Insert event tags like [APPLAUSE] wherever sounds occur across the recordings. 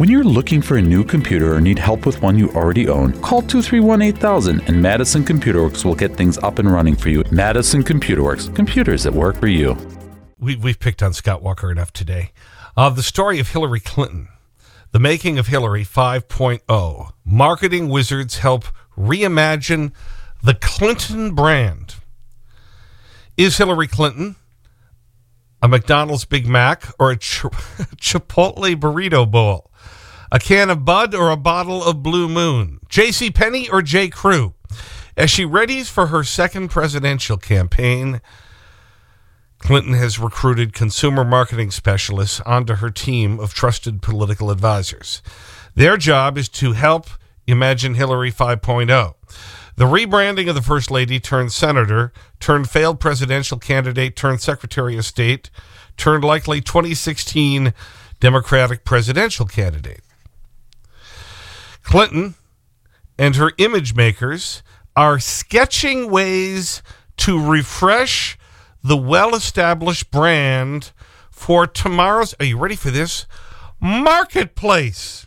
When you're looking for a new computer or need help with one you already own, call 231 8000 and Madison Computer Works will get things up and running for you. Madison Computer Works, computers that work for you. We, we've picked on Scott Walker enough today. Uh, the story of Hillary Clinton, the making of Hillary 5.0. Marketing wizards help reimagine the Clinton brand. Is Hillary Clinton a McDonald's Big Mac or a Ch [LAUGHS] Chipotle burrito bowl? A can of Bud or a bottle of Blue Moon? J.C. Penney or J. Crew? As she readies for her second presidential campaign, Clinton has recruited consumer marketing specialists onto her team of trusted political advisors. Their job is to help imagine Hillary 5.0. The rebranding of the First Lady turned senator, turned failed presidential candidate, turned Secretary of State, turned likely 2016 Democratic presidential candidate. Clinton and her image makers are sketching ways to refresh the well-established brand for tomorrow's, are you ready for this? Marketplace.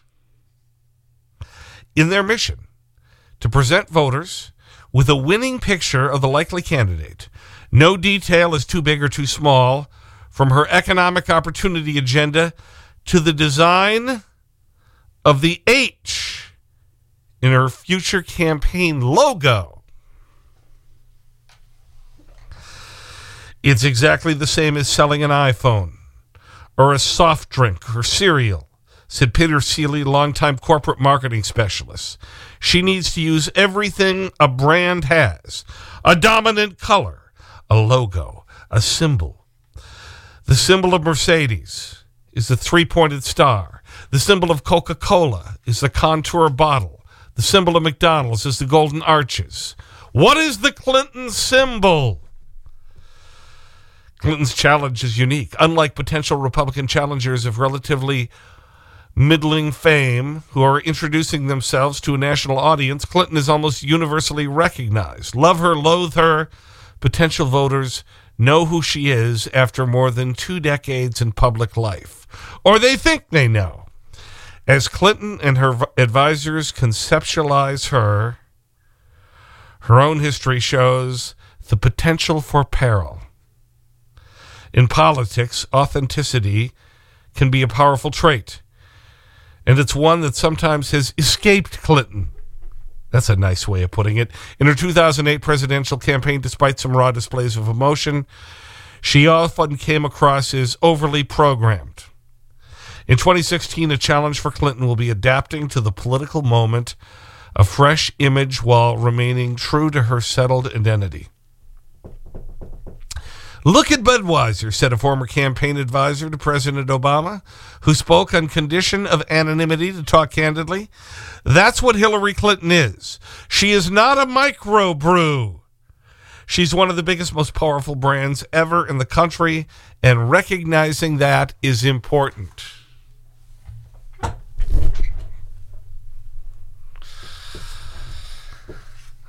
In their mission to present voters with a winning picture of the likely candidate. No detail is too big or too small, from her economic opportunity agenda to the design of the H in her future campaign logo. It's exactly the same as selling an iPhone or a soft drink or cereal, said Peter Sealey, longtime corporate marketing specialist. She needs to use everything a brand has a dominant color, a logo, a symbol. The symbol of Mercedes is the three pointed star. The symbol of Coca Cola is the contour bottle. The symbol of McDonald's is the golden arches. What is the Clinton symbol? Clinton's challenge is unique. Unlike potential Republican challengers of relatively middling fame who are introducing themselves to a national audience, Clinton is almost universally recognized. Love her, loathe her, potential voters know who she is after more than two decades in public life. Or they think they know. As Clinton and her advisors conceptualize her, her own history shows the potential for peril. In politics, authenticity can be a powerful trait, and it's one that sometimes has escaped Clinton. That's a nice way of putting it. In her 2008 presidential campaign, despite some raw displays of emotion, she often came across as overly programmed. In 2016, a challenge for Clinton will be adapting to the political moment, a fresh image while remaining true to her settled identity. Look at Budweiser, said a former campaign advisor to President Obama, who spoke on condition of anonymity to talk candidly. That's what Hillary Clinton is. She is not a microbrew. She's one of the biggest, most powerful brands ever in the country, and recognizing that is important.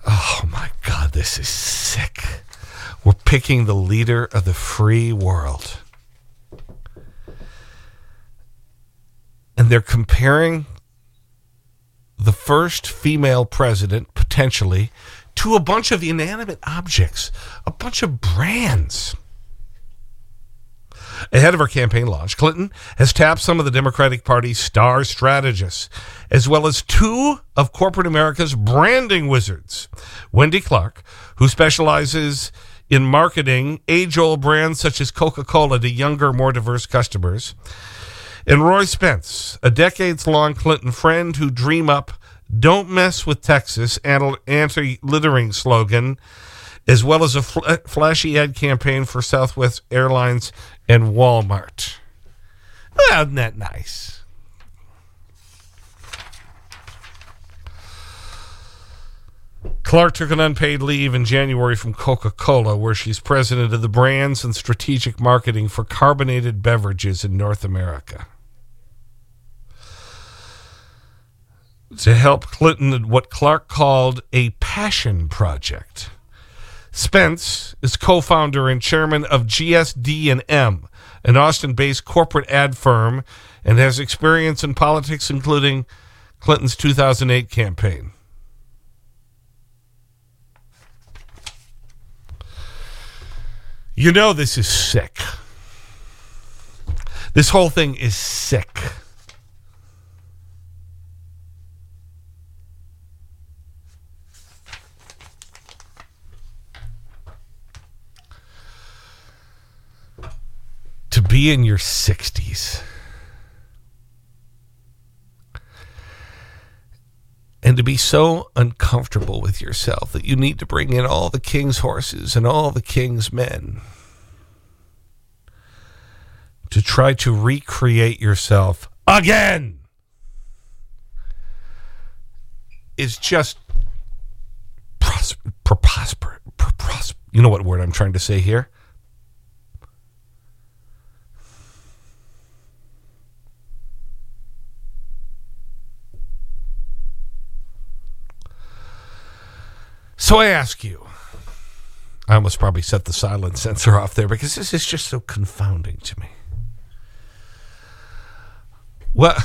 Oh my God, this is sick. We're picking the leader of the free world. And they're comparing the first female president, potentially, to a bunch of inanimate objects, a bunch of brands. Ahead of her campaign launch, Clinton has tapped some of the Democratic Party's star strategists, as well as two of corporate America's branding wizards. Wendy Clark, who specializes in marketing age-old brands such as Coca-Cola to younger, more diverse customers, and Roy Spence, a decades-long Clinton friend who dream up Don't Mess with Texas anti-littering slogan, as well as a fl uh, flashy ad campaign for Southwest Airlines and Walmart. Well, isn't that nice? Clark took an unpaid leave in January from Coca-Cola, where she's president of the brands and strategic marketing for carbonated beverages in North America. To help Clinton in what Clark called a passion project Spence is co-founder and chairman of GSD&M, an Austin-based corporate ad firm, and has experience in politics, including Clinton's 2008 campaign. You know this is sick. This whole thing is sick. To be in your 60s and to be so uncomfortable with yourself that you need to bring in all the king's horses and all the king's men to try to recreate yourself again is just preposterous. You know what word I'm trying to say here? So I ask you, I almost probably set the silent sensor off there because this is just so confounding to me. Well,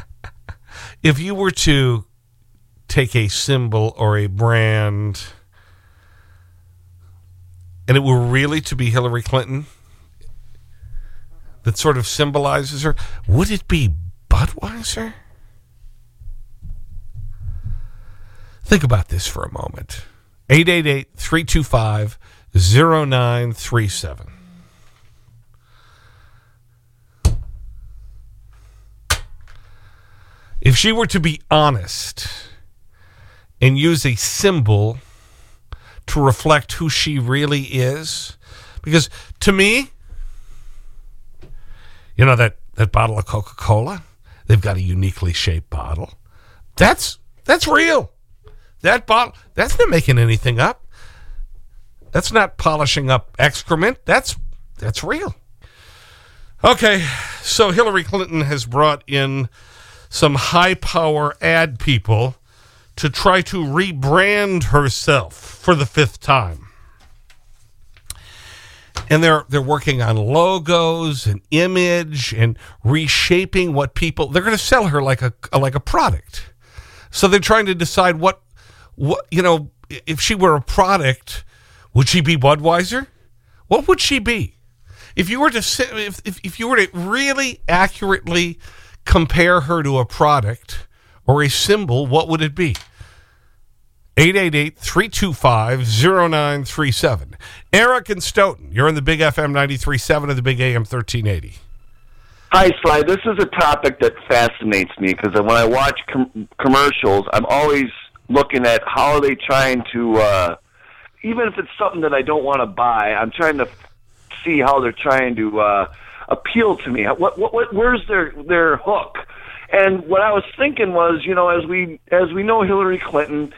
[LAUGHS] if you were to take a symbol or a brand and it were really to be Hillary Clinton that sort of symbolizes her, would it be Budweiser? Think about this for a moment. 888-325-0937. If she were to be honest and use a symbol to reflect who she really is, because to me, you know, that, that bottle of Coca-Cola, they've got a uniquely shaped bottle. That's, that's real. That bottle, that's not making anything up. That's not polishing up excrement. That's, that's real. Okay, so Hillary Clinton has brought in some high power ad people to try to rebrand herself for the fifth time. And they're, they're working on logos and image and reshaping what people, they're going to sell her like a, like a product. So they're trying to decide what, what, you know, if she were a product, would she be Budweiser? What would she be? If you were to if, if, if you were to really accurately compare her to a product or a symbol, what would it be? 888-325-0937. Eric and Stoughton, you're in the Big FM 93.7 of the Big AM 1380. Hi, Sly. This is a topic that fascinates me because when I watch com commercials, I'm always looking at how are they trying to, uh, even if it's something that I don't want to buy, I'm trying to see how they're trying to uh, appeal to me. What, what, what, where's their their hook? And what I was thinking was, you know, as we as we know Hillary Clinton,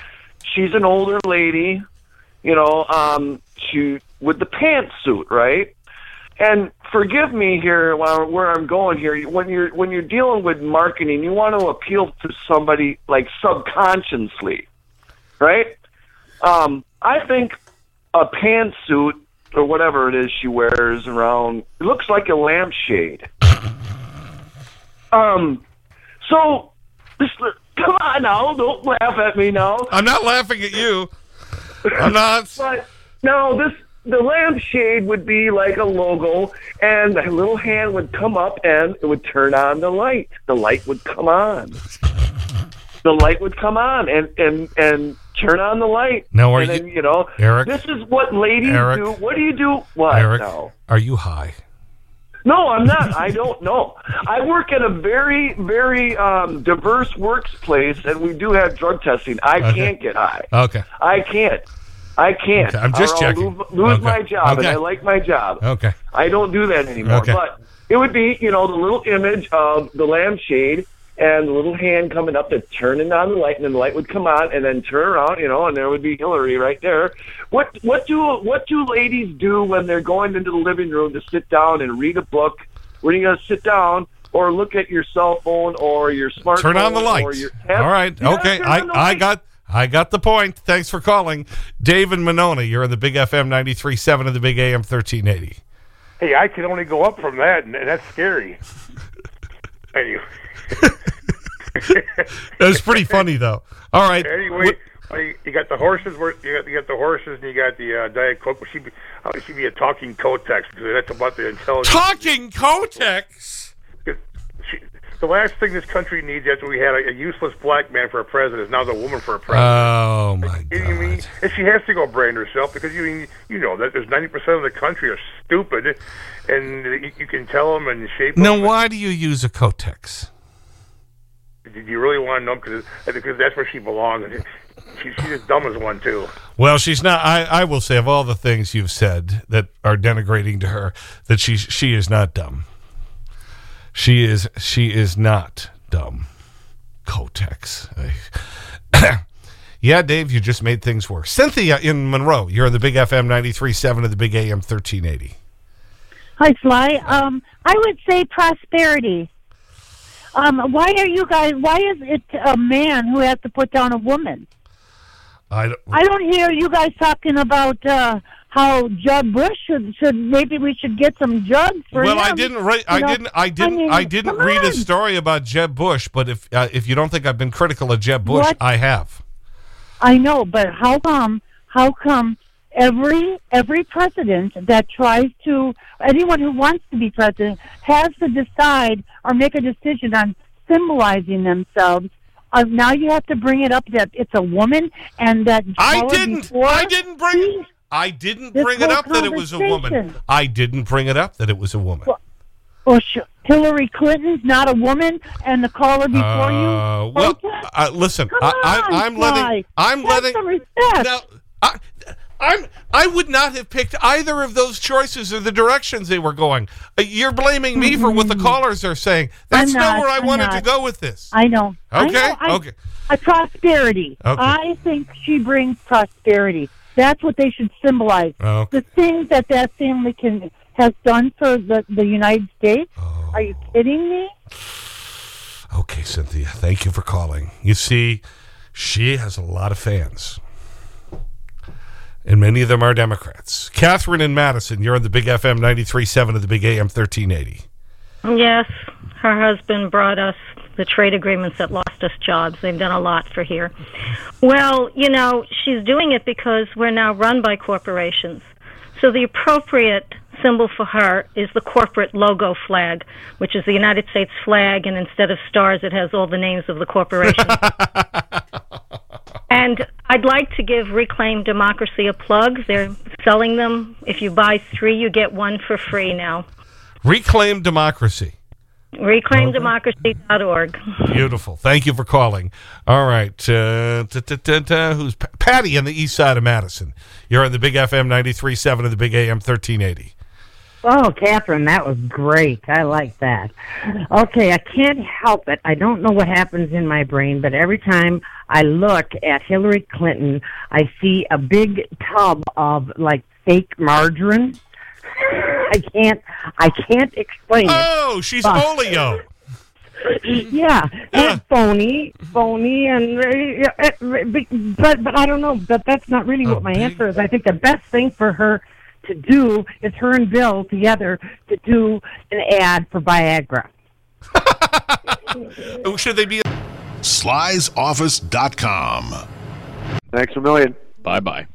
she's an older lady, you know, um, she with the pantsuit, right? And forgive me here where I'm going here. When you're when you're dealing with marketing, you want to appeal to somebody like subconsciously, right? Um, I think a pantsuit or whatever it is she wears around. It looks like a lampshade. [LAUGHS] um, so this, come on now, don't laugh at me now. I'm not laughing at you. I'm not. but no, this the lampshade would be like a logo, and a little hand would come up and it would turn on the light. The light would come on. [LAUGHS] The light would come on, and and and turn on the light. No, are and you, then, you know, Eric? This is what ladies Eric? do. What do you do? What? Eric, No. are you high? No, I'm not. I don't know. I work at a very, very um, diverse workplace, and we do have drug testing. I Okay. can't get high. Okay. I can't. I can't. Okay, I'm just checking. Lose, lose Okay. my job, and I like my job. Okay. I don't do that anymore. Okay. But it would be, you know, the little image of the lampshade and the little hand coming up to turning on the light, and then the light would come on, and then turn around, you know, and there would be Hillary right there. What what do what do ladies do when they're going into the living room to sit down and read a book? When you're you going to sit down? Or look at your cell phone or your smartphone. Turn on the Or lights. All right. Yeah, Okay. I, I got I got the point. Thanks for calling. Dave and Monona, you're in the Big FM 93.7 of the Big AM 1380. Hey, I can only go up from that, and that's scary. [LAUGHS] anyway. was pretty funny, though. All right. Anyway, you, you got the horses. You got you got the horses, and you got the uh, Diet Coke. She be, she be a talking Kotex? Because that's about the intelligence. Talking Kotex. The last thing this country needs after we had a, a useless black man for a president is now the woman for a president. Oh, my You mean, God. and she has to go brain herself because you mean you know that there's ninety percent of the country are stupid, and you, you can tell them and shape them. Now, why do you use a Kotex? Did you really want to know? Because because uh, that's where she belongs. She, she's as dumb as one too. Well, she's not. I, I will say, of all the things you've said that are denigrating to her, that she, she is not dumb. She is, she is not dumb. Kotex. [COUGHS] Yeah, Dave, you just made things worse. Cynthia in Monroe, you're in the Big FM 93.7 of the Big AM 1380. Hi, Sly. Um, I would say prosperity. Um, why are you guys? Why is it a man who has to put down a woman? I don't, I don't hear you guys talking about uh, how Jeb Bush should should maybe we should get some jugs for well, him. I didn't. Re I didn't. I didn't. mean, I didn't read a story about Jeb Bush. But if uh, if you don't think I've been critical of Jeb Bush, What? I have. I know, but how come? How come every every president that tries to anyone who wants to be president has to decide or make a decision on symbolizing themselves? Uh, now you have to bring it up that it's a woman and that I didn't. before- I didn't bring. I didn't This bring it up that it was a woman. I didn't bring it up that it was a woman. Well, Well, sh- Hillary Clinton's not a woman, and the caller before Uh, you. well, uh, listen, Come I, I, I'm letting. I'm Have letting. some respect. No, I, I'm. I would not have picked either of those choices or the directions they were going. Uh, You're blaming me for what the callers are saying. That's not, not, where I I'm wanted to go with this. I know. I Okay, know. I- okay. A prosperity. Okay. I think she brings prosperity. That's what they should symbolize. Oh, okay. The things that that family can has done for the the United States. Oh. Are you kidding me? Okay, Cynthia, thank you for calling. You see, she has a lot of fans. And many of them are Democrats. Catherine and Madison, you're on the Big FM 93.7 of the Big AM 1380. Yes, her husband brought us the trade agreements that lost us jobs. They've done a lot for here. Well, you know, she's doing it because we're now run by corporations. So the appropriate symbol for her is the corporate logo flag, which is the United States flag, and instead of stars, it has all the names of the corporation. [LAUGHS] and I'd like to give Reclaim Democracy a plug. They're selling them. If you buy three, you get one for free now. Reclaim democracy. ReclaimDemocracy.org. Beautiful. Thank you for calling. All right. Uh, ta- ta- ta- ta, who's Pa- Patty on the east side of Madison? You're on the Big FM 93.7 of the Big AM 1380. Oh, Catherine, that was great. I like that. Okay, I can't help it. I don't know what happens in my brain, but every time I look at Hillary Clinton, I see a big tub of like fake margarine. I can't. I can't explain it. Oh, she's Fuck. Oleo. Yeah, and phony, phony, and uh, uh, but but I don't know. But that's not really A what my big- answer is. I think the best thing for her to do is her and Bill together to do an ad for Viagra. [LAUGHS] Oh, Should they be slysoffice.com. Thanks a million. Bye bye.